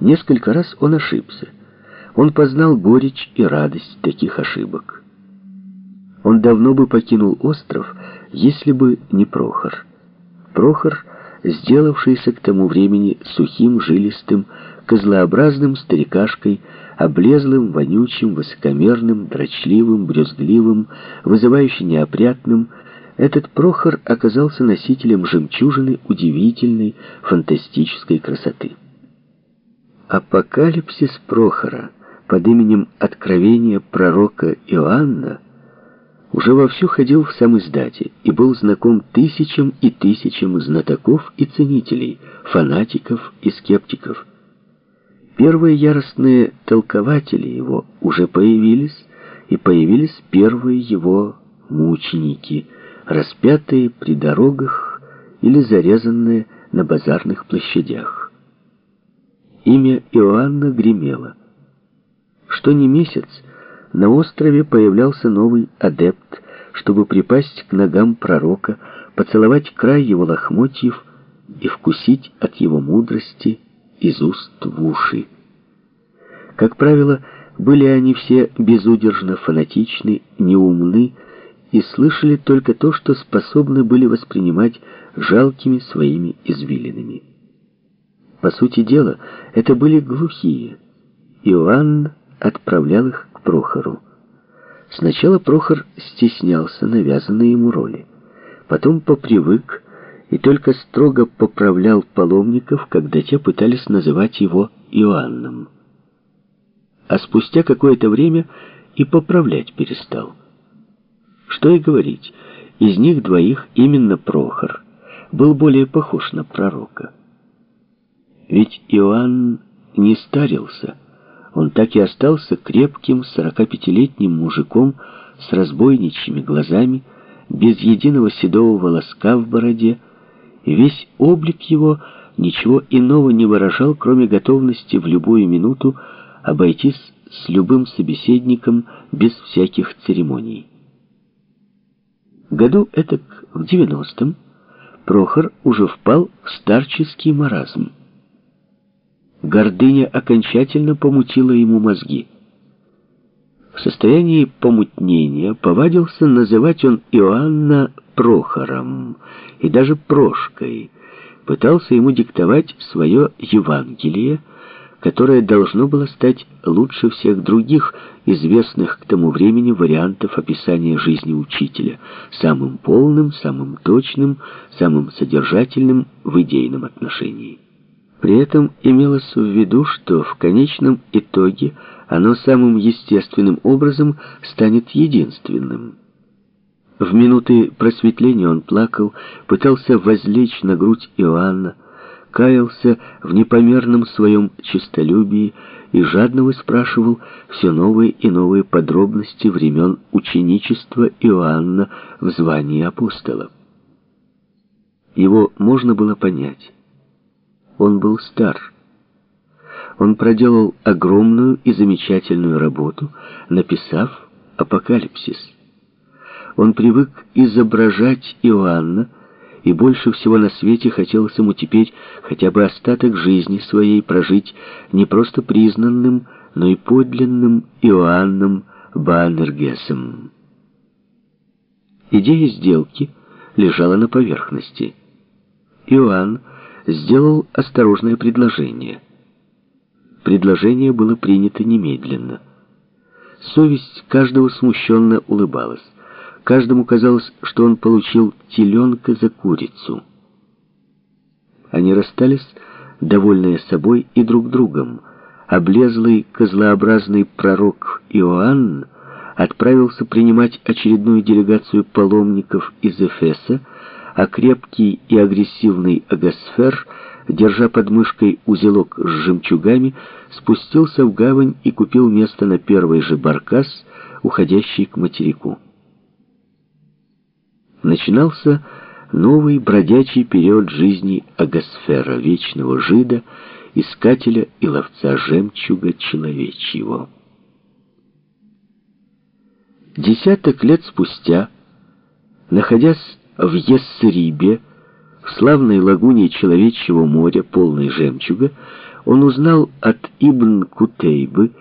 Несколько раз он ошибся. Он познал горечь и радость таких ошибок. Он давно бы покинул остров, если бы не Прохор. Прохор, сделавшийся к тому времени сухим, жилистым, козлообразным старикашкой, облезлым, вонючим, высокомерным, дрочливым, брюзгливым, вызывающе неопрятным, этот Прохор оказался носителем жемчужины удивительной, фантастической красоты. Апокалипсис Прохора под именем Откровения пророка Иоанна уже вовсю ходил в сам издате и был знаком тысячам и тысячам знатоков и ценителей, фанатиков и скептиков. Первые яростные толкователи его уже появились, и появились первые его мученики, распятые при дорогах или зарезанные на базарных площадях. Имя Иоанна гремело. Что не месяц, на острове появлялся новый адепт, чтобы припасть к ногам пророка, поцеловать край его лохмотьев и вкусить от его мудрости из уст в уши. Как правило, были они все безудержно фанатичны, неумны и слышали только то, что способны были воспринимать жалкими своими извилинами. По сути дела, это были глухие. Иоанн отправлял их к Прохору. Сначала Прохор стеснялся навязанной ему роли, потом попривык и только строго поправлял паломников, когда те пытались называть его Иоанном. А спустя какое-то время и поправлять перестал. Что и говорить, из них двоих именно Прохор был более похож на пророка. Ведь Иоанн не старился, он так и остался крепким, 45-летним мужиком с разбойничьими глазами, без единого седого волоска в бороде, и весь облик его ничего иного не выражал, кроме готовности в любую минуту обойтись с любым собеседником без всяких церемоний. Году этак в девяностом Прохор уже впал в старческий маразм. Гордыня окончательно помутила ему мозги. В состоянии помутнения повадился называть он Иоанна Прохором и даже Прошкой, пытался ему диктовать свое Евангелие, которое должно было стать лучше всех других известных к тому времени вариантов описания жизни учителя, самым полным, самым точным, самым содержательным в идейном отношении. При этом имелось в виду, что в конечном итоге оно самым естественным образом станет единственным. В минуты просветления он плакал, пытался возлечь на грудь Иоанна, каялся в непомерном своем честолюбии и жадно выспрашивал все новые и новые подробности времен ученичества Иоанна в звании апостола. Его можно было понять. Он был стар. Он проделал огромную и замечательную работу, написав «Апокалипсис». Он привык изображать Иоанна, и больше всего на свете хотелось ему теперь хотя бы остаток жизни своей прожить не просто признанным, но и подлинным Иоанном Баанергесом. Идея сделки лежала на поверхности. Иоанн сделал осторожное предложение. Предложение было принято немедленно. Совесть каждого смущенно улыбалась. Каждому казалось, что он получил теленка за курицу. Они расстались, довольные собой и друг другом. Облезлый козлообразный пророк Иоанн отправился принимать очередную делегацию паломников из Эфеса, а крепкий и агрессивный Агасфер, держа под мышкой узелок с жемчугами, спустился в гавань и купил место на первый же баркас, уходящий к материку. Начинался новый бродячий период жизни Агасфера, вечного жида, искателя и ловца жемчуга человечьего. Десяток лет спустя, находясь в Ессерибе, в славной лагуне человечьего моря, полной жемчуга, он узнал от Ибн Кутейбы,